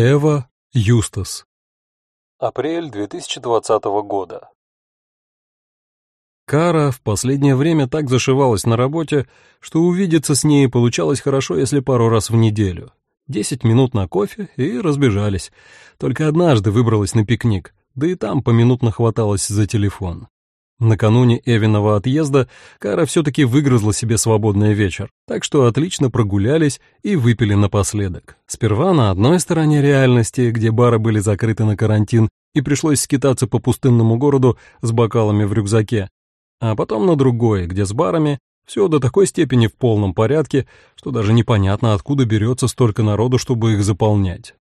Эва Юстас. Апрель 2020 года. Кара в последнее время так зашивалась на работе, что увидеться с ней получалось хорошо, если пару раз в неделю. Десять минут на кофе и разбежались. Только однажды выбралась на пикник, да и там поминутно хваталась за телефон. Накануне Эвиного отъезда Кара все-таки выгрызла себе свободный вечер, так что отлично прогулялись и выпили напоследок. Сперва на одной стороне реальности, где бары были закрыты на карантин, и пришлось скитаться по пустынному городу с бокалами в рюкзаке, а потом на другой, где с барами все до такой степени в полном порядке, что даже непонятно, откуда берется столько народу, чтобы их заполнять.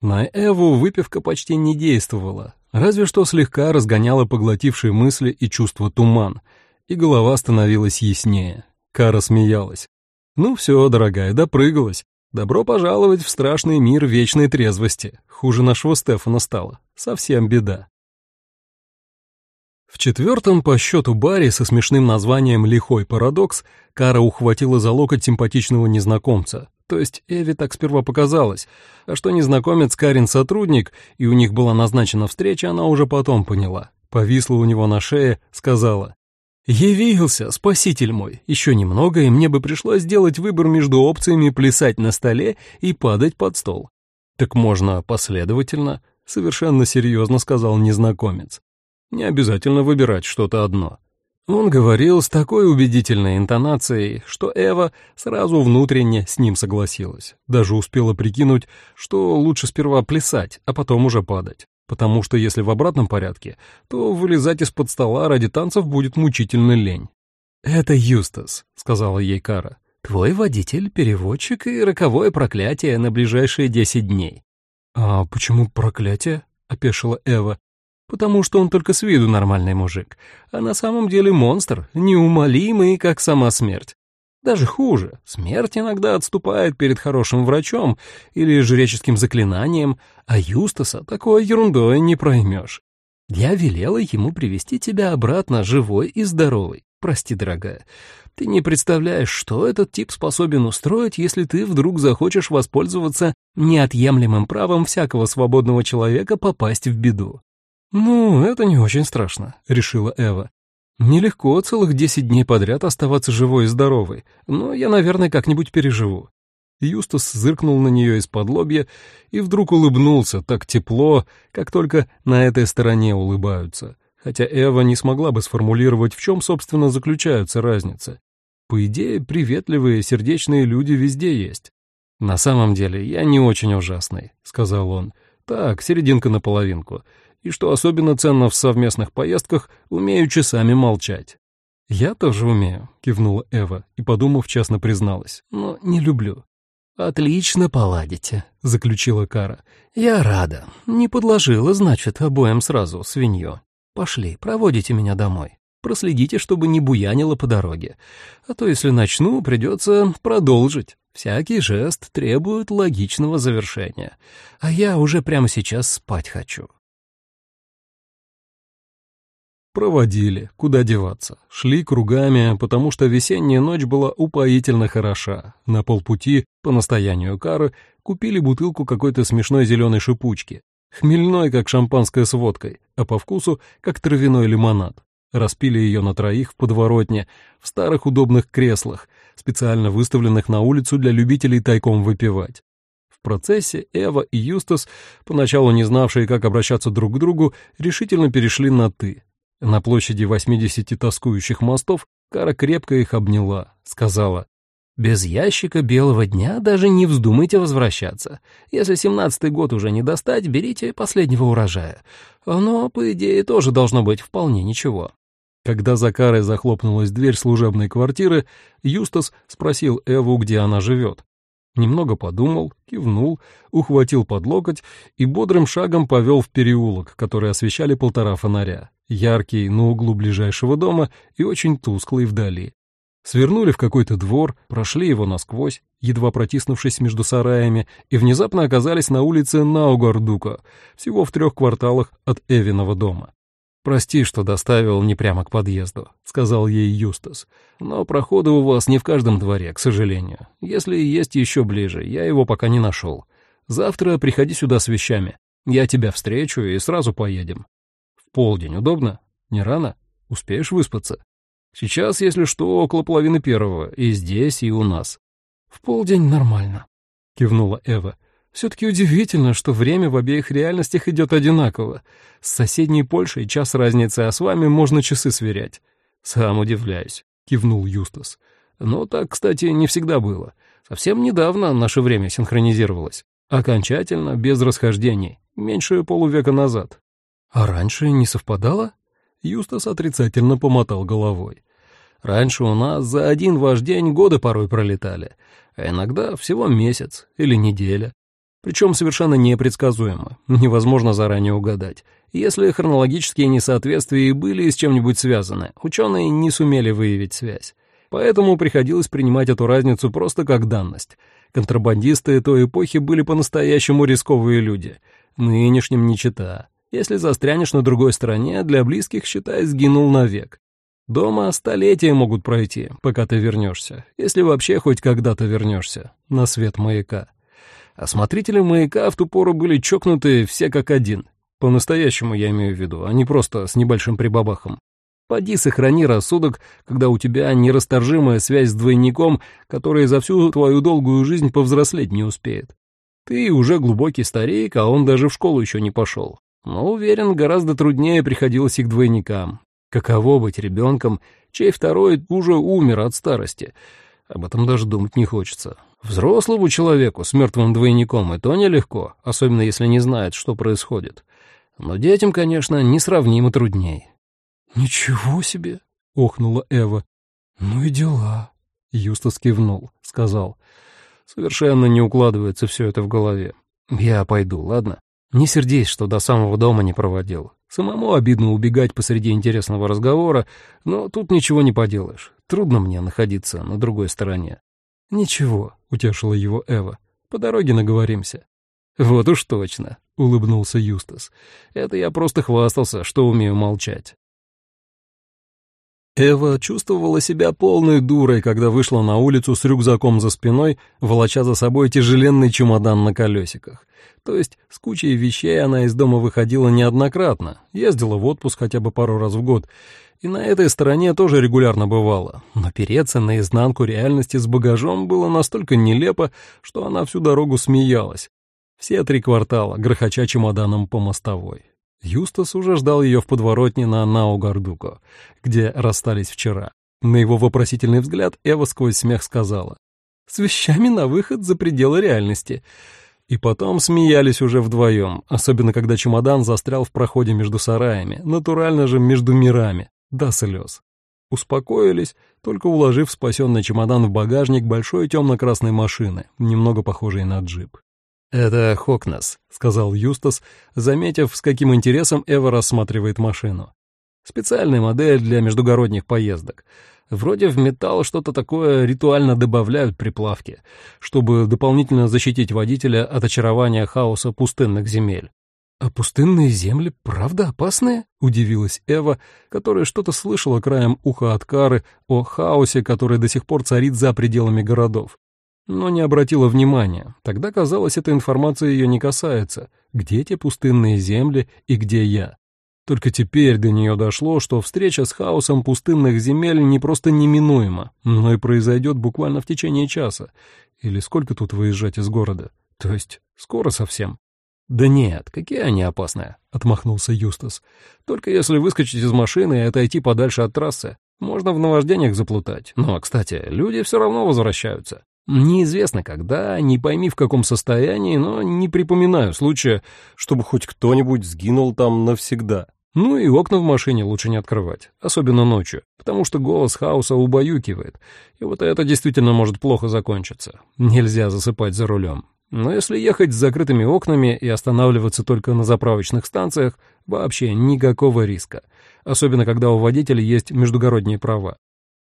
На Эву выпивка почти не действовала, разве что слегка разгоняла поглотившие мысли и чувства туман, и голова становилась яснее. Кара смеялась. «Ну все, дорогая, допрыгалась. Добро пожаловать в страшный мир вечной трезвости. Хуже нашего Стефана стало. Совсем беда». В четвертом по счету баре со смешным названием «Лихой парадокс» Кара ухватила за локоть симпатичного незнакомца. То есть Эви так сперва показалось, а что незнакомец Карин сотрудник, и у них была назначена встреча, она уже потом поняла. Повисла у него на шее, сказала, «Явился, спаситель мой, еще немного, и мне бы пришлось сделать выбор между опциями плясать на столе и падать под стол». «Так можно последовательно», — совершенно серьезно сказал незнакомец. Не обязательно выбирать что-то одно. Он говорил с такой убедительной интонацией, что Эва сразу внутренне с ним согласилась. Даже успела прикинуть, что лучше сперва плясать, а потом уже падать. Потому что если в обратном порядке, то вылезать из-под стола ради танцев будет мучительно лень. «Это Юстас», — сказала ей Кара. «Твой водитель, переводчик и роковое проклятие на ближайшие десять дней». «А почему проклятие?» — опешила Эва потому что он только с виду нормальный мужик, а на самом деле монстр, неумолимый, как сама смерть. Даже хуже, смерть иногда отступает перед хорошим врачом или жреческим заклинанием, а Юстаса такой ерундой не проймешь. Я велела ему привести тебя обратно живой и здоровый. Прости, дорогая, ты не представляешь, что этот тип способен устроить, если ты вдруг захочешь воспользоваться неотъемлемым правом всякого свободного человека попасть в беду. «Ну, это не очень страшно», — решила Эва. «Нелегко целых десять дней подряд оставаться живой и здоровой, но я, наверное, как-нибудь переживу». Юстас зыркнул на нее из-под лобья и вдруг улыбнулся так тепло, как только на этой стороне улыбаются, хотя Эва не смогла бы сформулировать, в чем, собственно, заключается разница. По идее, приветливые, сердечные люди везде есть. «На самом деле, я не очень ужасный», — сказал он. «Так, серединка на половинку и, что особенно ценно в совместных поездках, умею часами молчать. «Я тоже умею», — кивнула Эва и, подумав, честно призналась, «но не люблю». «Отлично поладите», — заключила Кара. «Я рада. Не подложила, значит, обоим сразу свинью. Пошли, проводите меня домой. Проследите, чтобы не буянило по дороге. А то, если начну, придется продолжить. Всякий жест требует логичного завершения. А я уже прямо сейчас спать хочу». Проводили, куда деваться. Шли кругами, потому что весенняя ночь была упоительно хороша. На полпути, по настоянию Кары, купили бутылку какой-то смешной зеленой шипучки. Хмельной, как шампанское с водкой, а по вкусу, как травяной лимонад. Распили ее на троих в подворотне, в старых удобных креслах, специально выставленных на улицу для любителей тайком выпивать. В процессе Эва и Юстас, поначалу не знавшие, как обращаться друг к другу, решительно перешли на «ты». На площади 80 тоскующих мостов Кара крепко их обняла, сказала, «Без ящика белого дня даже не вздумайте возвращаться. Если семнадцатый год уже не достать, берите последнего урожая. Оно, по идее, тоже должно быть вполне ничего». Когда за Карой захлопнулась дверь служебной квартиры, Юстас спросил Эву, где она живет. Немного подумал, кивнул, ухватил под локоть и бодрым шагом повел в переулок, который освещали полтора фонаря яркий на углу ближайшего дома и очень тусклый вдали. Свернули в какой-то двор, прошли его насквозь, едва протиснувшись между сараями, и внезапно оказались на улице Наугардука, всего в трех кварталах от Эвиного дома. «Прости, что доставил не прямо к подъезду», — сказал ей Юстас. «Но прохода у вас не в каждом дворе, к сожалению. Если есть еще ближе, я его пока не нашел. Завтра приходи сюда с вещами. Я тебя встречу и сразу поедем. В полдень удобно? Не рано? Успеешь выспаться? Сейчас, если что, около половины первого, и здесь, и у нас. В полдень нормально, кивнула Эва. Все-таки удивительно, что время в обеих реальностях идет одинаково. С соседней Польшей час разницы, а с вами можно часы сверять. Сам удивляюсь, кивнул Юстас. Но так, кстати, не всегда было. Совсем недавно наше время синхронизировалось. Окончательно, без расхождений, меньше полувека назад. А раньше не совпадало? Юстас отрицательно помотал головой. Раньше у нас за один ваш день годы порой пролетали, а иногда всего месяц или неделя. Причем совершенно непредсказуемо, невозможно заранее угадать. Если хронологические несоответствия были с чем-нибудь связаны, ученые не сумели выявить связь. Поэтому приходилось принимать эту разницу просто как данность. Контрабандисты той эпохи были по-настоящему рисковые люди. Нынешним не чита. Если застрянешь на другой стороне, для близких, считай, сгинул навек. Дома столетия могут пройти, пока ты вернешься, если вообще хоть когда-то вернешься, на свет маяка. Осмотрители маяка в ту пору были чокнуты все как один. По-настоящему я имею в виду, а не просто с небольшим прибабахом. Поди сохрани рассудок, когда у тебя нерасторжимая связь с двойником, который за всю твою долгую жизнь повзрослеть не успеет. Ты уже глубокий старик, а он даже в школу еще не пошел. Но, уверен, гораздо труднее приходилось их двойникам. Каково быть ребенком, чей второй уже умер от старости? Об этом даже думать не хочется. Взрослому человеку с мертвым двойником и то нелегко, особенно если не знает, что происходит. Но детям, конечно, несравнимо трудней. «Ничего себе!» — охнула Эва. «Ну и дела!» — Юстас кивнул, сказал. «Совершенно не укладывается все это в голове. Я пойду, ладно? Не сердись, что до самого дома не проводил. Самому обидно убегать посреди интересного разговора, но тут ничего не поделаешь. Трудно мне находиться на другой стороне. «Ничего», — утешила его Эва, — «по дороге наговоримся». «Вот уж точно», — улыбнулся Юстас. «Это я просто хвастался, что умею молчать». Эва чувствовала себя полной дурой, когда вышла на улицу с рюкзаком за спиной, волоча за собой тяжеленный чемодан на колесиках. То есть с кучей вещей она из дома выходила неоднократно, ездила в отпуск хотя бы пару раз в год, и на этой стороне тоже регулярно бывало, но переться наизнанку реальности с багажом было настолько нелепо, что она всю дорогу смеялась. Все три квартала, грохоча чемоданом по мостовой. Юстас уже ждал ее в подворотне на Наугардуко, где расстались вчера. На его вопросительный взгляд Эва сквозь смех сказала. «С вещами на выход за пределы реальности». И потом смеялись уже вдвоем, особенно когда чемодан застрял в проходе между сараями, натурально же между мирами до слез. Успокоились, только уложив спасенный чемодан в багажник большой темно-красной машины, немного похожей на джип. «Это Хокнес», — сказал Юстас, заметив, с каким интересом Эва рассматривает машину. «Специальная модель для междугородних поездок. Вроде в металл что-то такое ритуально добавляют при плавке, чтобы дополнительно защитить водителя от очарования хаоса пустынных земель. «А пустынные земли правда опасные?» — удивилась Эва, которая что-то слышала краем уха от Кары о хаосе, который до сих пор царит за пределами городов. Но не обратила внимания. Тогда, казалось, эта информация ее не касается. Где те пустынные земли и где я? Только теперь до нее дошло, что встреча с хаосом пустынных земель не просто неминуема, но и произойдет буквально в течение часа. Или сколько тут выезжать из города? То есть скоро совсем. «Да нет, какие они опасные», — отмахнулся Юстас. «Только если выскочить из машины и отойти подальше от трассы, можно в наваждениях заплутать. Но, кстати, люди все равно возвращаются. Неизвестно когда, не пойми в каком состоянии, но не припоминаю случая, чтобы хоть кто-нибудь сгинул там навсегда. Ну и окна в машине лучше не открывать, особенно ночью, потому что голос хаоса убаюкивает, и вот это действительно может плохо закончиться. Нельзя засыпать за рулем. Но если ехать с закрытыми окнами и останавливаться только на заправочных станциях, вообще никакого риска, особенно когда у водителя есть междугородние права.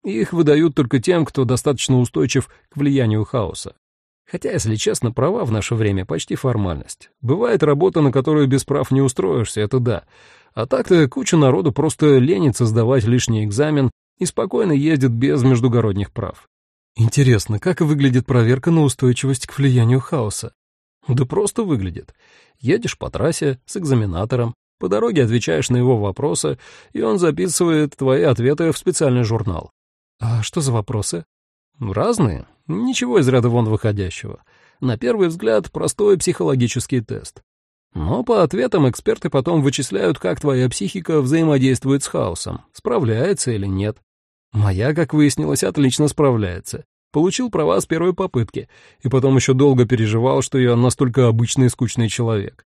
Их выдают только тем, кто достаточно устойчив к влиянию хаоса. Хотя, если честно, права в наше время почти формальность. Бывает работа, на которую без прав не устроишься, это да. А так-то куча народу просто ленится сдавать лишний экзамен и спокойно ездит без междугородних прав. Интересно, как выглядит проверка на устойчивость к влиянию хаоса? Да просто выглядит. Едешь по трассе с экзаменатором, по дороге отвечаешь на его вопросы, и он записывает твои ответы в специальный журнал. А что за вопросы? Разные. Ничего из ряда вон выходящего. На первый взгляд, простой психологический тест. Но по ответам эксперты потом вычисляют, как твоя психика взаимодействует с хаосом, справляется или нет. Моя, как выяснилось, отлично справляется. Получил права с первой попытки, и потом еще долго переживал, что я настолько обычный и скучный человек.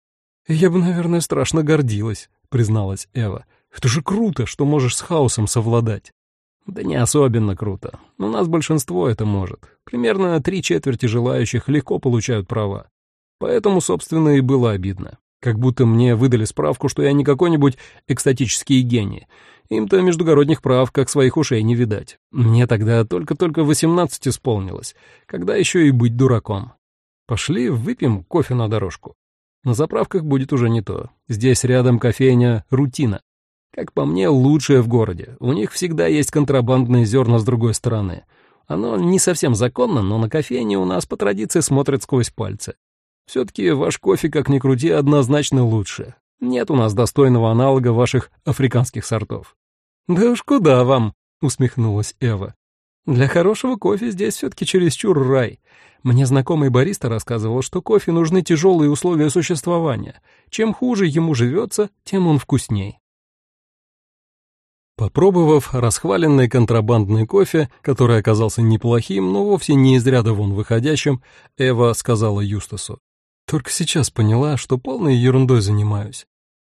«Я бы, наверное, страшно гордилась», — призналась Эва. «Это же круто, что можешь с хаосом совладать». «Да не особенно круто. У нас большинство это может. Примерно три четверти желающих легко получают права. Поэтому, собственно, и было обидно. Как будто мне выдали справку, что я не какой-нибудь экстатический гений. Им-то междугородних прав, как своих ушей, не видать. Мне тогда только-только восемнадцать исполнилось, когда еще и быть дураком. Пошли выпьем кофе на дорожку. На заправках будет уже не то. Здесь рядом кофейня «Рутина». Как по мне, лучшая в городе. У них всегда есть контрабандные зерна с другой стороны. Оно не совсем законно, но на кофейне у нас по традиции смотрят сквозь пальцы. Все-таки ваш кофе, как ни крути, однозначно лучше. Нет у нас достойного аналога ваших африканских сортов. «Да уж куда вам?» — усмехнулась Эва. «Для хорошего кофе здесь все-таки чересчур рай. Мне знакомый бариста рассказывал, что кофе нужны тяжелые условия существования. Чем хуже ему живется, тем он вкусней. Попробовав расхваленный контрабандный кофе, который оказался неплохим, но вовсе не из ряда вон выходящим, Эва сказала Юстасу. «Только сейчас поняла, что полной ерундой занимаюсь.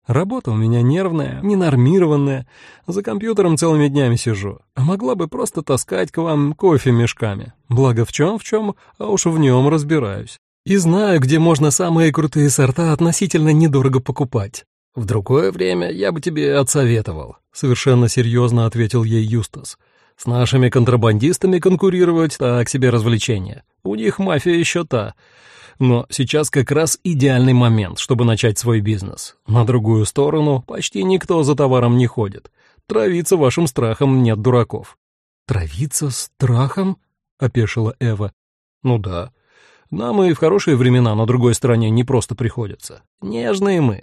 Работа у меня нервная, ненормированная, за компьютером целыми днями сижу, а могла бы просто таскать к вам кофе мешками. Благо в чем в чем, а уж в нем разбираюсь. И знаю, где можно самые крутые сорта относительно недорого покупать. В другое время я бы тебе отсоветовал, совершенно серьезно ответил ей Юстас. С нашими контрабандистами конкурировать так себе развлечение. У них мафия еще та. Но сейчас как раз идеальный момент, чтобы начать свой бизнес. На другую сторону почти никто за товаром не ходит. Травиться вашим страхом нет дураков». «Травиться страхом?» — опешила Эва. «Ну да. Нам и в хорошие времена на другой стороне не просто приходится. Нежные мы.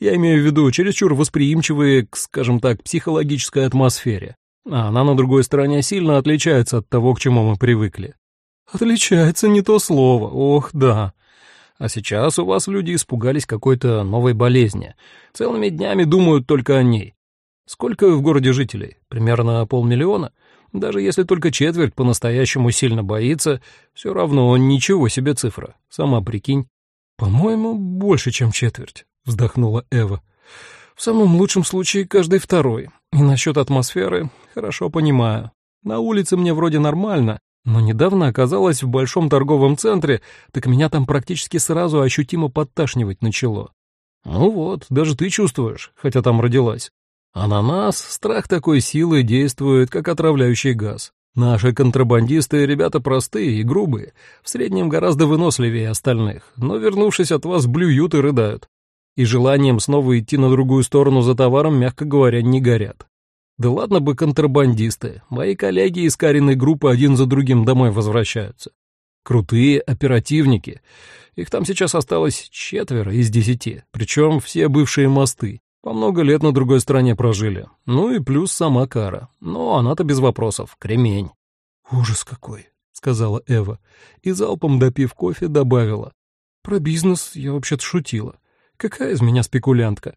Я имею в виду чересчур восприимчивые к, скажем так, психологической атмосфере. А она на другой стороне сильно отличается от того, к чему мы привыкли. Отличается не то слово, ох, да. А сейчас у вас люди испугались какой-то новой болезни. Целыми днями думают только о ней. Сколько в городе жителей? Примерно полмиллиона? Даже если только четверть по-настоящему сильно боится, все равно ничего себе цифра. Сама прикинь. «По-моему, больше, чем четверть», — вздохнула Эва. «В самом лучшем случае каждый второй. И насчет атмосферы хорошо понимаю. На улице мне вроде нормально, но недавно оказалась в большом торговом центре, так меня там практически сразу ощутимо подташнивать начало. Ну вот, даже ты чувствуешь, хотя там родилась. А на нас страх такой силы действует, как отравляющий газ. Наши контрабандисты — ребята простые и грубые, в среднем гораздо выносливее остальных, но, вернувшись от вас, блюют и рыдают. И желанием снова идти на другую сторону за товаром, мягко говоря, не горят. Да ладно бы контрабандисты, мои коллеги из Кариной группы один за другим домой возвращаются. Крутые оперативники. Их там сейчас осталось четверо из десяти, причем все бывшие мосты. По много лет на другой стороне прожили. Ну и плюс сама Кара. Но она-то без вопросов, кремень. «Ужас какой», — сказала Эва, и залпом допив кофе добавила. «Про бизнес я вообще-то шутила. Какая из меня спекулянтка?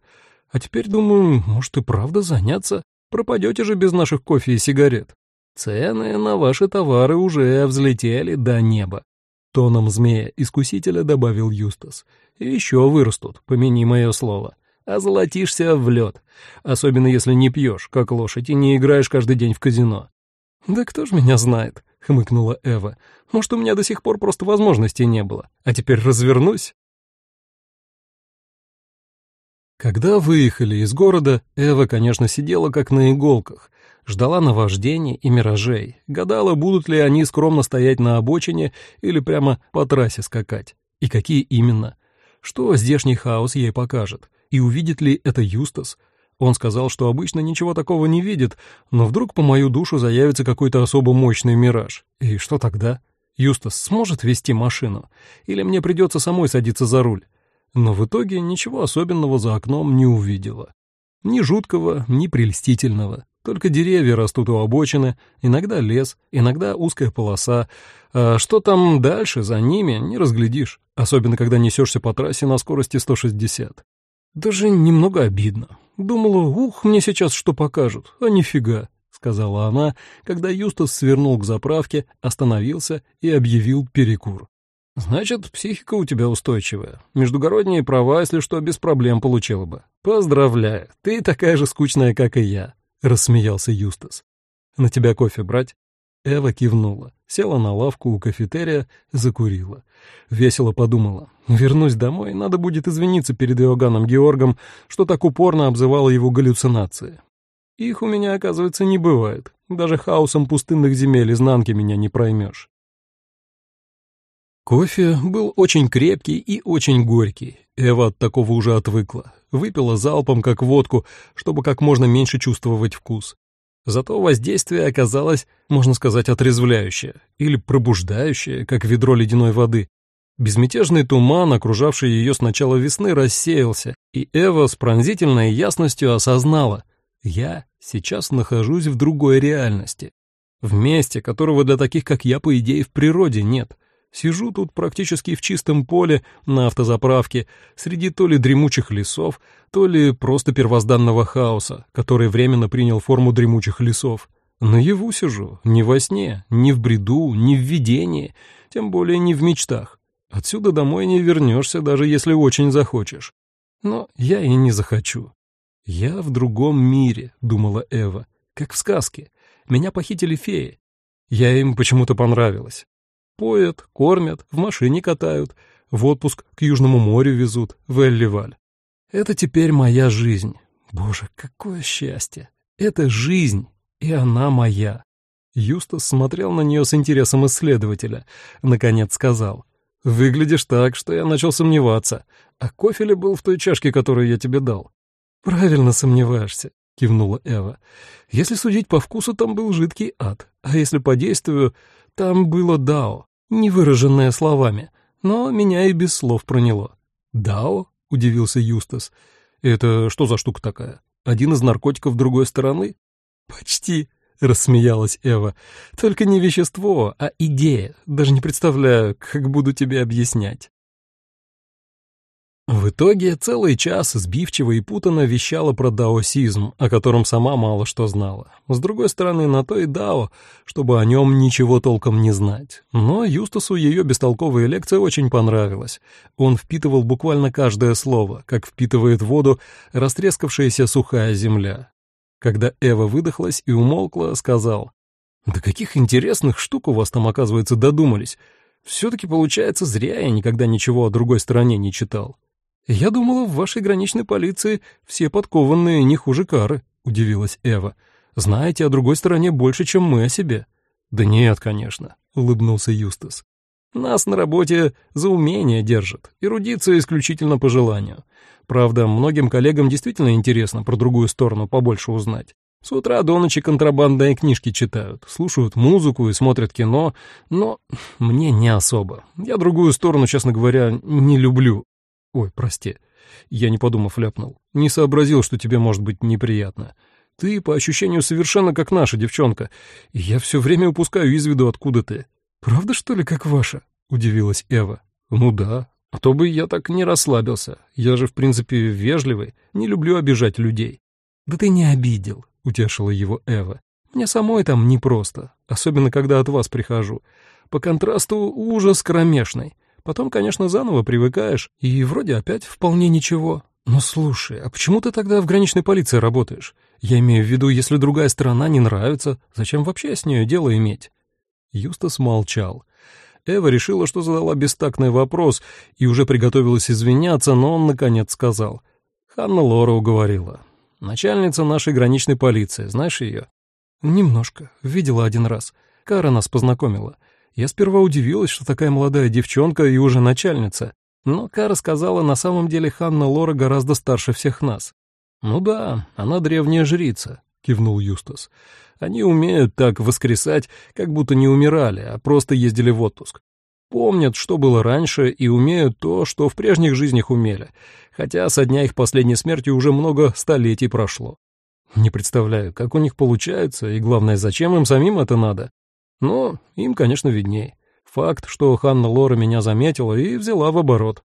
А теперь, думаю, может и правда заняться Пропадете же без наших кофе и сигарет. Цены на ваши товары уже взлетели до неба. Тоном змея-искусителя добавил Юстас. И еще вырастут, помяни мое слово. А золотишься в лед. Особенно если не пьешь, как лошадь, и не играешь каждый день в казино. «Да кто ж меня знает?» — хмыкнула Эва. «Может, у меня до сих пор просто возможности не было. А теперь развернусь Когда выехали из города, Эва, конечно, сидела как на иголках, ждала наваждений и миражей, гадала, будут ли они скромно стоять на обочине или прямо по трассе скакать, и какие именно. Что здешний хаос ей покажет, и увидит ли это Юстас. Он сказал, что обычно ничего такого не видит, но вдруг по мою душу заявится какой-то особо мощный мираж. И что тогда? Юстас сможет вести машину? Или мне придется самой садиться за руль? Но в итоге ничего особенного за окном не увидела. Ни жуткого, ни прельстительного. Только деревья растут у обочины, иногда лес, иногда узкая полоса. А что там дальше, за ними, не разглядишь, особенно когда несешься по трассе на скорости 160. Даже немного обидно. Думала, ух, мне сейчас что покажут, а нифига, сказала она, когда Юстас свернул к заправке, остановился и объявил перекур. Значит, психика у тебя устойчивая. Междугородние права, если что, без проблем получила бы. Поздравляю, ты такая же скучная, как и я, рассмеялся Юстас. На тебя кофе брать? Эва кивнула, села на лавку у кафетерия, закурила. Весело подумала. Вернусь домой, надо будет извиниться перед Иоганном Георгом, что так упорно обзывала его галлюцинации. Их у меня, оказывается, не бывает. Даже хаосом пустынных земель изнанки меня не проймешь. Кофе был очень крепкий и очень горький. Эва от такого уже отвыкла. Выпила залпом, как водку, чтобы как можно меньше чувствовать вкус. Зато воздействие оказалось, можно сказать, отрезвляющее или пробуждающее, как ведро ледяной воды. Безмятежный туман, окружавший ее с начала весны, рассеялся, и Эва с пронзительной ясностью осознала — я сейчас нахожусь в другой реальности. В месте, которого для таких, как я, по идее, в природе нет — Сижу тут практически в чистом поле на автозаправке, среди то ли дремучих лесов, то ли просто первозданного хаоса, который временно принял форму дремучих лесов. Наяву сижу, не во сне, не в бреду, не в видении, тем более не в мечтах. Отсюда домой не вернешься, даже если очень захочешь. Но я и не захочу. Я в другом мире, думала Эва, как в сказке. Меня похитили феи. Я им почему-то понравилась. Поят, кормят, в машине катают, в отпуск к Южному морю везут, в Элливаль. Это теперь моя жизнь. Боже, какое счастье! Это жизнь, и она моя. Юстас смотрел на нее с интересом исследователя. Наконец сказал. «Выглядишь так, что я начал сомневаться. А кофе ли был в той чашке, которую я тебе дал?» «Правильно сомневаешься», — кивнула Эва. «Если судить по вкусу, там был жидкий ад, а если по действию, там было дао, не выраженное словами, но меня и без слов проняло. «Дао?» — удивился Юстас. «Это что за штука такая? Один из наркотиков другой стороны?» «Почти», — рассмеялась Эва. «Только не вещество, а идея. Даже не представляю, как буду тебе объяснять». В итоге целый час сбивчиво и путано вещала про даосизм, о котором сама мало что знала. С другой стороны, на то и дао, чтобы о нем ничего толком не знать. Но Юстасу ее бестолковая лекция очень понравилась. Он впитывал буквально каждое слово, как впитывает воду растрескавшаяся сухая земля. Когда Эва выдохлась и умолкла, сказал, «Да каких интересных штук у вас там, оказывается, додумались. Все-таки, получается, зря я никогда ничего о другой стороне не читал». «Я думала, в вашей граничной полиции все подкованные не хуже кары», — удивилась Эва. «Знаете о другой стороне больше, чем мы о себе». «Да нет, конечно», — улыбнулся Юстас. «Нас на работе за умение держат, эрудиция исключительно по желанию. Правда, многим коллегам действительно интересно про другую сторону побольше узнать. С утра до ночи контрабандные книжки читают, слушают музыку и смотрят кино, но мне не особо. Я другую сторону, честно говоря, не люблю. Ой, прости. Я не подумав ляпнул. Не сообразил, что тебе может быть неприятно. Ты, по ощущению, совершенно как наша девчонка, и я все время упускаю из виду, откуда ты. Правда, что ли, как ваша? Удивилась Эва. Ну да, а то бы я так не расслабился. Я же, в принципе, вежливый, не люблю обижать людей. Да ты не обидел, утешила его Эва. Мне самой там непросто, особенно когда от вас прихожу. По контрасту ужас кромешный. Потом, конечно, заново привыкаешь, и вроде опять вполне ничего. Но слушай, а почему ты тогда в граничной полиции работаешь? Я имею в виду, если другая сторона не нравится, зачем вообще с нее дело иметь?» Юстас молчал. Эва решила, что задала бестактный вопрос и уже приготовилась извиняться, но он, наконец, сказал. Ханна Лора уговорила. «Начальница нашей граничной полиции, знаешь ее?» «Немножко. Видела один раз. Кара нас познакомила. Я сперва удивилась, что такая молодая девчонка и уже начальница, но Кара сказала, на самом деле Ханна Лора гораздо старше всех нас. «Ну да, она древняя жрица», — кивнул Юстас. «Они умеют так воскресать, как будто не умирали, а просто ездили в отпуск. Помнят, что было раньше, и умеют то, что в прежних жизнях умели, хотя со дня их последней смерти уже много столетий прошло. Не представляю, как у них получается, и главное, зачем им самим это надо. Но им, конечно, видней. Факт, что Ханна Лора меня заметила и взяла в оборот.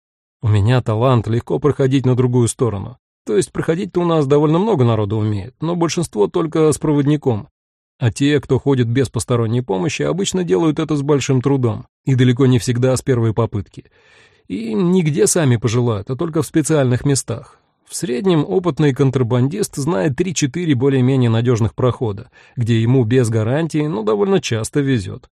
У меня талант легко проходить на другую сторону. То есть проходить-то у нас довольно много народу умеет, но большинство только с проводником. А те, кто ходит без посторонней помощи, обычно делают это с большим трудом, и далеко не всегда с первой попытки. И нигде сами пожелают, а только в специальных местах. В среднем опытный контрабандист знает 3-4 более-менее надежных прохода, где ему без гарантии, но довольно часто везет.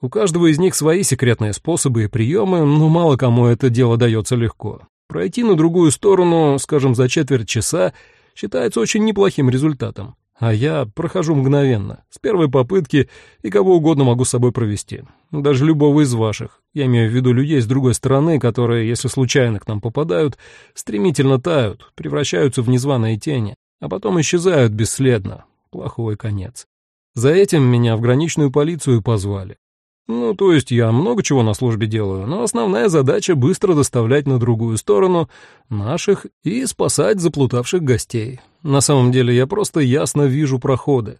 У каждого из них свои секретные способы и приемы, но мало кому это дело дается легко. Пройти на другую сторону, скажем, за четверть часа, считается очень неплохим результатом. А я прохожу мгновенно, с первой попытки, и кого угодно могу с собой провести. Даже любого из ваших. Я имею в виду людей с другой стороны, которые, если случайно к нам попадают, стремительно тают, превращаются в незваные тени, а потом исчезают бесследно. Плохой конец. За этим меня в граничную полицию позвали. Ну, то есть я много чего на службе делаю, но основная задача — быстро доставлять на другую сторону наших и спасать заплутавших гостей. На самом деле я просто ясно вижу проходы.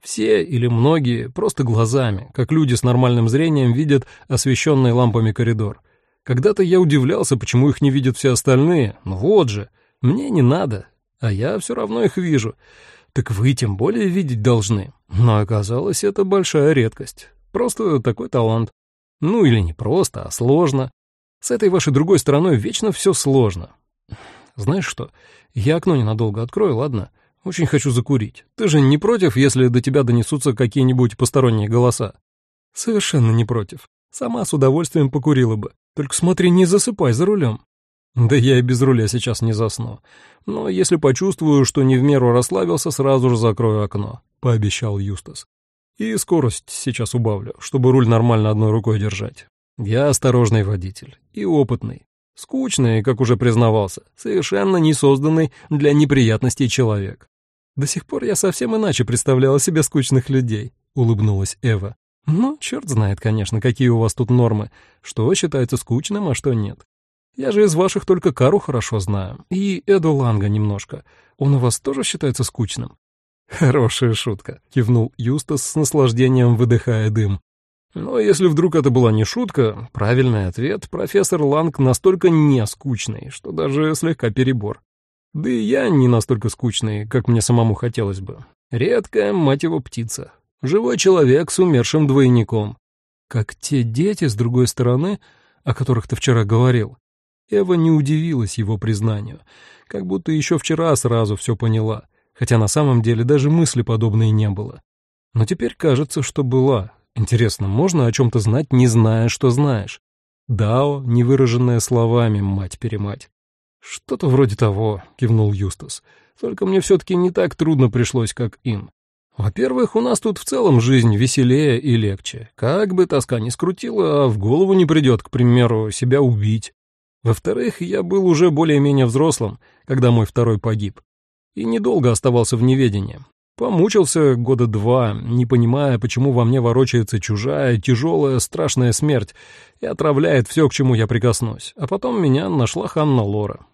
Все или многие просто глазами, как люди с нормальным зрением видят освещенный лампами коридор. Когда-то я удивлялся, почему их не видят все остальные. Ну вот же, мне не надо, а я все равно их вижу. Так вы тем более видеть должны. Но оказалось, это большая редкость. Просто такой талант. Ну или не просто, а сложно. С этой вашей другой стороной вечно все сложно. Знаешь что, я окно ненадолго открою, ладно? Очень хочу закурить. Ты же не против, если до тебя донесутся какие-нибудь посторонние голоса? Совершенно не против. Сама с удовольствием покурила бы. Только смотри, не засыпай за рулем. Да я и без руля сейчас не засну. Но если почувствую, что не в меру расслабился, сразу же закрою окно, — пообещал Юстас. И скорость сейчас убавлю, чтобы руль нормально одной рукой держать. Я осторожный водитель и опытный. Скучный, как уже признавался, совершенно не созданный для неприятностей человек. До сих пор я совсем иначе представляла себе скучных людей, улыбнулась Эва. Ну, черт знает, конечно, какие у вас тут нормы, что считается скучным, а что нет. Я же из ваших только Кару хорошо знаю, и Эду Ланга немножко. Он у вас тоже считается скучным? «Хорошая шутка», — кивнул Юстас с наслаждением, выдыхая дым. Но если вдруг это была не шутка, правильный ответ профессор Ланг настолько не скучный, что даже слегка перебор. Да и я не настолько скучный, как мне самому хотелось бы. Редкая, мать его, птица. Живой человек с умершим двойником. Как те дети с другой стороны, о которых ты вчера говорил. Эва не удивилась его признанию, как будто еще вчера сразу все поняла — хотя на самом деле даже мысли подобной не было. Но теперь кажется, что была. Интересно, можно о чем-то знать, не зная, что знаешь? Дао, не выраженное словами, мать-перемать. «Что-то вроде того», — кивнул Юстас. «Только мне все-таки не так трудно пришлось, как им. Во-первых, у нас тут в целом жизнь веселее и легче. Как бы тоска ни скрутила, а в голову не придет, к примеру, себя убить. Во-вторых, я был уже более-менее взрослым, когда мой второй погиб и недолго оставался в неведении. Помучился года два, не понимая, почему во мне ворочается чужая, тяжелая, страшная смерть и отравляет все, к чему я прикоснусь. А потом меня нашла Ханна Лора.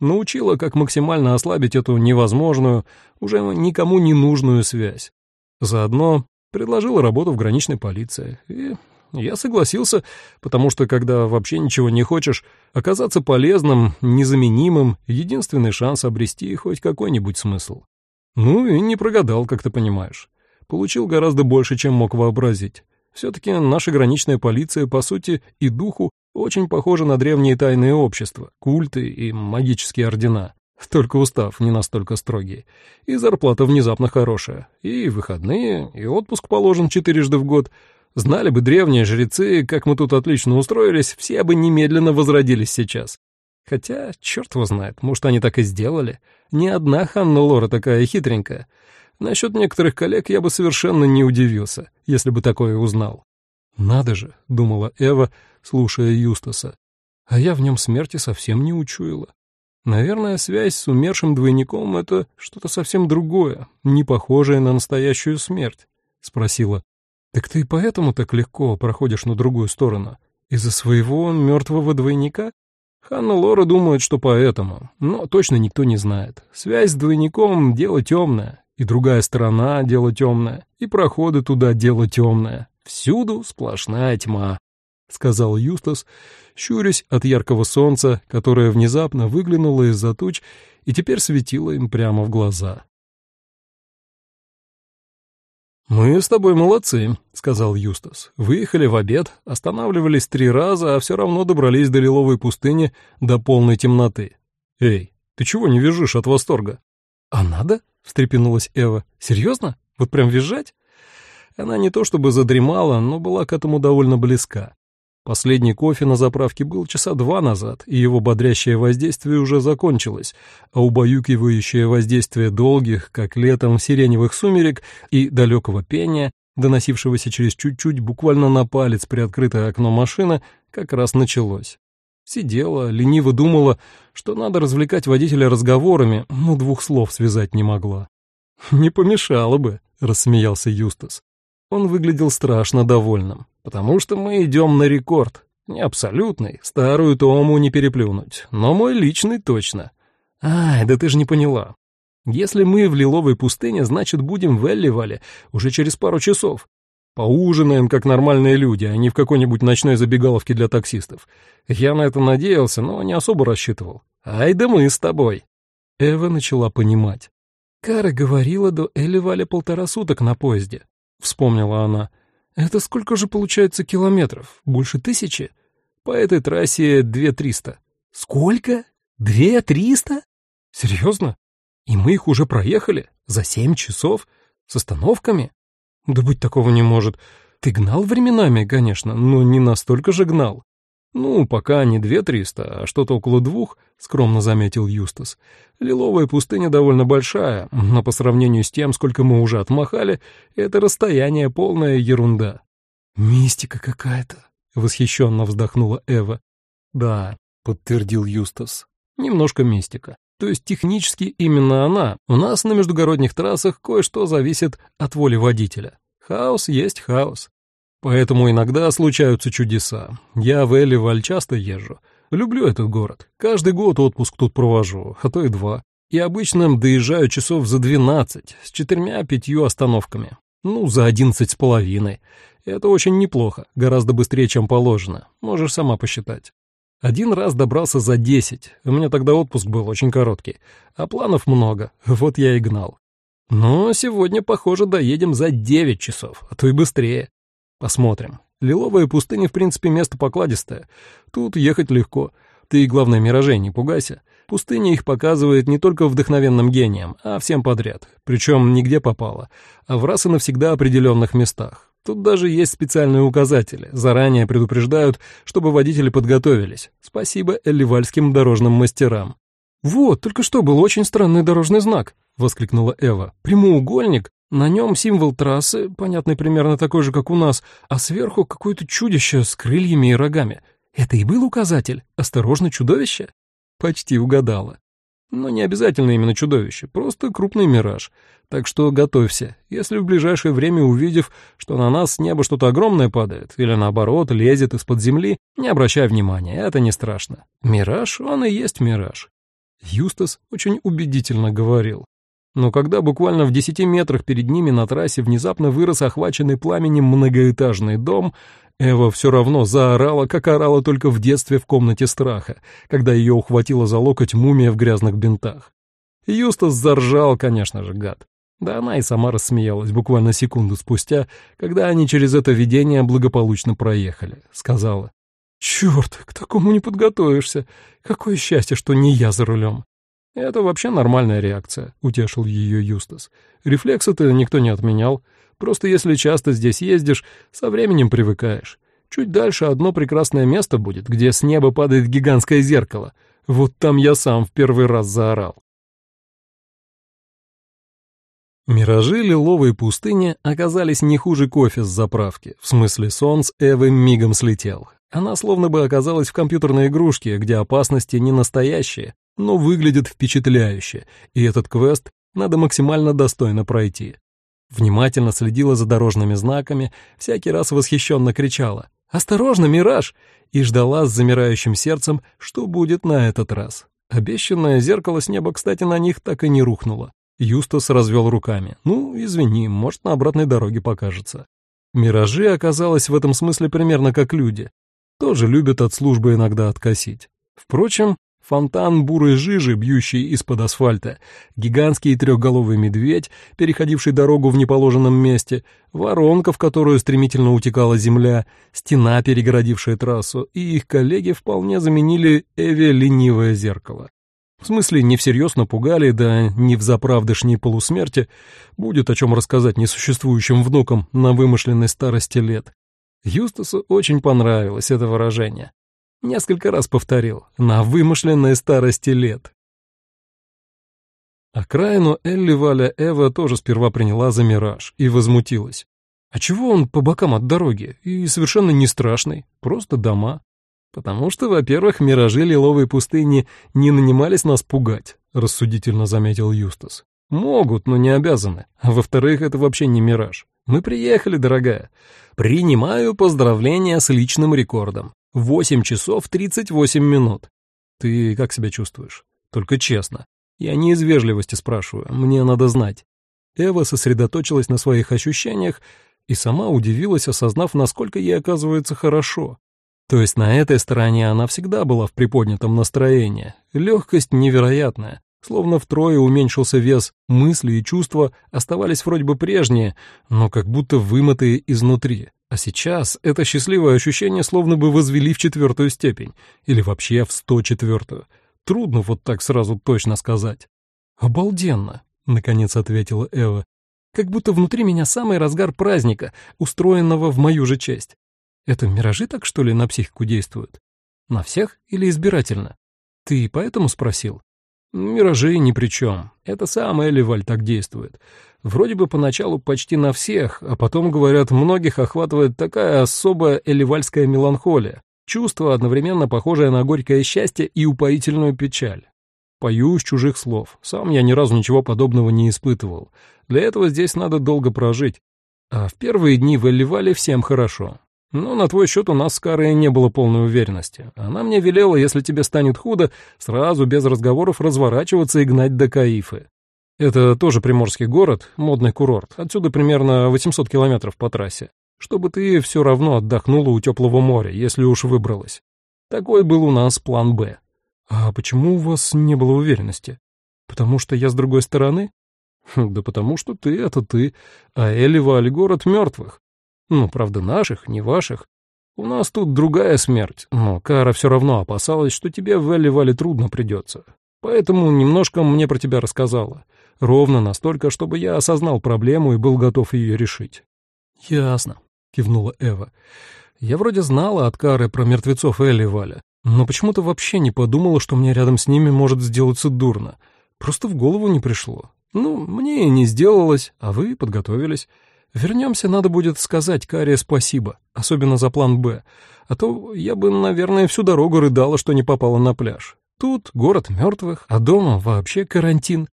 Научила, как максимально ослабить эту невозможную, уже никому не нужную связь. Заодно предложила работу в граничной полиции. И я согласился, потому что, когда вообще ничего не хочешь, оказаться полезным, незаменимым — единственный шанс обрести хоть какой-нибудь смысл. Ну и не прогадал, как ты понимаешь. Получил гораздо больше, чем мог вообразить. Все-таки наша граничная полиция, по сути, и духу очень похожа на древние тайные общества, культы и магические ордена. Только устав не настолько строгий. И зарплата внезапно хорошая. И выходные, и отпуск положен четырежды в год — Знали бы древние жрецы, как мы тут отлично устроились, все бы немедленно возродились сейчас. Хотя, черт его знает, может, они так и сделали. Ни одна Ханна Лора такая хитренькая. Насчет некоторых коллег я бы совершенно не удивился, если бы такое узнал. «Надо же», — думала Эва, слушая Юстаса, — «а я в нем смерти совсем не учуяла». Наверное, связь с умершим двойником — это что-то совсем другое, не похожее на настоящую смерть, — спросила. Так ты поэтому так легко проходишь на другую сторону? Из-за своего мертвого двойника? Ханна Лора думает, что поэтому, но точно никто не знает. Связь с двойником — дело темное, и другая сторона — дело темное, и проходы туда — дело темное. Всюду сплошная тьма, — сказал Юстас, щурясь от яркого солнца, которое внезапно выглянуло из-за туч и теперь светило им прямо в глаза. «Мы с тобой молодцы», — сказал Юстас. «Выехали в обед, останавливались три раза, а все равно добрались до Лиловой пустыни до полной темноты. Эй, ты чего не вяжешь от восторга?» «А надо?» — встрепенулась Эва. «Серьезно? Вот прям визжать?» Она не то чтобы задремала, но была к этому довольно близка. Последний кофе на заправке был часа два назад, и его бодрящее воздействие уже закончилось, а убаюкивающее воздействие долгих, как летом, сиреневых сумерек и далекого пения, доносившегося через чуть-чуть буквально на палец приоткрытое окно машины, как раз началось. Сидела, лениво думала, что надо развлекать водителя разговорами, но двух слов связать не могла. «Не помешало бы», — рассмеялся Юстас. Он выглядел страшно довольным. Потому что мы идем на рекорд. Не абсолютный, старую Тому не переплюнуть, но мой личный точно. Ай, да ты же не поняла. Если мы в Лиловой пустыне, значит, будем в Элливале уже через пару часов. Поужинаем, как нормальные люди, а не в какой-нибудь ночной забегаловке для таксистов. Я на это надеялся, но не особо рассчитывал. Ай да мы с тобой. Эва начала понимать. Кара говорила до Элливаля полтора суток на поезде. Вспомнила она. Это сколько же получается километров? Больше тысячи? По этой трассе две триста. Сколько? Две триста? Серьезно? И мы их уже проехали? За семь часов? С остановками? Да быть такого не может. Ты гнал временами, конечно, но не настолько же гнал. «Ну, пока не две триста, а что-то около двух», — скромно заметил Юстас. «Лиловая пустыня довольно большая, но по сравнению с тем, сколько мы уже отмахали, это расстояние полная ерунда». «Мистика какая-то», — восхищенно вздохнула Эва. «Да», — подтвердил Юстас, — «немножко мистика. То есть технически именно она. У нас на междугородних трассах кое-что зависит от воли водителя. Хаос есть хаос. Поэтому иногда случаются чудеса. Я в Элливаль часто езжу. Люблю этот город. Каждый год отпуск тут провожу, а то и два. И обычно доезжаю часов за двенадцать, с четырьмя-пятью остановками. Ну, за одиннадцать с половиной. Это очень неплохо, гораздо быстрее, чем положено. Можешь сама посчитать. Один раз добрался за десять. У меня тогда отпуск был очень короткий. А планов много, вот я и гнал. Но сегодня, похоже, доедем за девять часов, а то и быстрее. Посмотрим. Лиловая пустыня, в принципе, место покладистое. Тут ехать легко. Ты, главное, миражей не пугайся. Пустыня их показывает не только вдохновенным гением, а всем подряд. Причем нигде попало, а в раз и навсегда определенных местах. Тут даже есть специальные указатели. Заранее предупреждают, чтобы водители подготовились. Спасибо элливальским дорожным мастерам. «Вот, только что был очень странный дорожный знак», — воскликнула Эва. «Прямоугольник, на нем символ трассы, понятный примерно такой же, как у нас, а сверху какое-то чудище с крыльями и рогами. Это и был указатель? Осторожно, чудовище? Почти угадала. Но не обязательно именно чудовище, просто крупный мираж. Так что готовься. Если в ближайшее время увидев, что на нас с неба что-то огромное падает, или наоборот лезет из-под земли, не обращай внимания, это не страшно. Мираж, он и есть мираж. Юстас очень убедительно говорил. Но когда буквально в десяти метрах перед ними на трассе внезапно вырос охваченный пламенем многоэтажный дом, Эва все равно заорала, как орала только в детстве в комнате страха, когда ее ухватила за локоть мумия в грязных бинтах. Юстас заржал, конечно же, гад. Да она и сама рассмеялась буквально секунду спустя, когда они через это видение благополучно проехали. Сказала, «Черт, к такому не подготовишься. Какое счастье, что не я за рулем». «Это вообще нормальная реакция», — утешил ее Юстас. «Рефлексы-то никто не отменял. Просто если часто здесь ездишь, со временем привыкаешь. Чуть дальше одно прекрасное место будет, где с неба падает гигантское зеркало. Вот там я сам в первый раз заорал». Миражи лиловой пустыни оказались не хуже кофе с заправки. В смысле, сон с Эвой мигом слетел. Она словно бы оказалась в компьютерной игрушке, где опасности не настоящие, но выглядит впечатляюще, и этот квест надо максимально достойно пройти. Внимательно следила за дорожными знаками, всякий раз восхищенно кричала «Осторожно, мираж!» и ждала с замирающим сердцем, что будет на этот раз. Обещанное зеркало с неба, кстати, на них так и не рухнуло. Юстас развел руками. «Ну, извини, может, на обратной дороге покажется». Миражи оказалось в этом смысле примерно как люди. Тоже любят от службы иногда откосить. Впрочем, фонтан бурой жижи, бьющий из-под асфальта, гигантский трехголовый медведь, переходивший дорогу в неположенном месте, воронка, в которую стремительно утекала земля, стена, перегородившая трассу, и их коллеги вполне заменили Эве ленивое зеркало. В смысле, не всерьез напугали, да не в заправдышней полусмерти, будет о чем рассказать несуществующим внукам на вымышленной старости лет. Юстасу очень понравилось это выражение. Несколько раз повторил «на вымышленной старости лет». Окраину Элли Валя Эва тоже сперва приняла за мираж и возмутилась. А чего он по бокам от дороги и совершенно не страшный, просто дома? Потому что, во-первых, миражи лиловой пустыни не нанимались нас пугать, рассудительно заметил Юстас. Могут, но не обязаны. А во-вторых, это вообще не мираж. Мы приехали, дорогая. Принимаю поздравления с личным рекордом. 8 часов 38 минут. Ты как себя чувствуешь? Только честно. Я не из вежливости спрашиваю, мне надо знать. Эва сосредоточилась на своих ощущениях и сама удивилась, осознав, насколько ей оказывается хорошо. То есть на этой стороне она всегда была в приподнятом настроении. Легкость невероятная. Словно втрое уменьшился вес, мысли и чувства оставались вроде бы прежние, но как будто вымытые изнутри. А сейчас это счастливое ощущение словно бы возвели в четвертую степень, или вообще в сто четвертую. Трудно вот так сразу точно сказать. «Обалденно», — наконец ответила Эва. «Как будто внутри меня самый разгар праздника, устроенного в мою же честь. Это миражи так, что ли, на психику действуют? На всех или избирательно? Ты поэтому спросил? Миражи ни при чем. Это сам Эливаль так действует. Вроде бы поначалу почти на всех, а потом, говорят, многих охватывает такая особая эливальская меланхолия, чувство, одновременно похожее на горькое счастье и упоительную печаль. Пою из чужих слов. Сам я ни разу ничего подобного не испытывал. Для этого здесь надо долго прожить. А в первые дни в Элливале всем хорошо. Но на твой счет у нас с Карой не было полной уверенности. Она мне велела, если тебе станет худо, сразу без разговоров разворачиваться и гнать до Каифы. Это тоже приморский город, модный курорт. Отсюда примерно 800 километров по трассе. Чтобы ты все равно отдохнула у теплого моря, если уж выбралась. Такой был у нас план «Б». А почему у вас не было уверенности? Потому что я с другой стороны? Да потому что ты — это ты, а Эливаль — город мертвых. Ну, правда, наших, не ваших. У нас тут другая смерть, но Кара все равно опасалась, что тебе в Элли-Вале трудно придется. Поэтому немножко мне про тебя рассказала. Ровно настолько, чтобы я осознал проблему и был готов ее решить. «Ясно», — кивнула Эва. «Я вроде знала от Кары про мертвецов Элли Валя, но почему-то вообще не подумала, что мне рядом с ними может сделаться дурно. Просто в голову не пришло. Ну, мне и не сделалось, а вы подготовились. Вернемся, надо будет сказать Каре спасибо, особенно за план «Б», а то я бы, наверное, всю дорогу рыдала, что не попала на пляж. Тут город мертвых, а дома вообще карантин.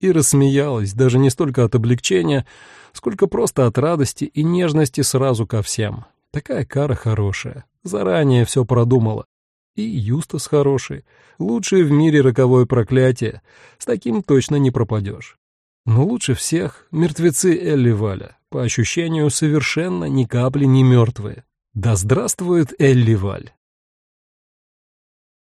И рассмеялась, даже не столько от облегчения, сколько просто от радости и нежности сразу ко всем. Такая кара хорошая, заранее все продумала. И Юстас хороший, лучший в мире роковое проклятие, с таким точно не пропадешь. Но лучше всех мертвецы Элли Валя, по ощущению совершенно ни капли не мертвые. Да здравствует Элли Валь!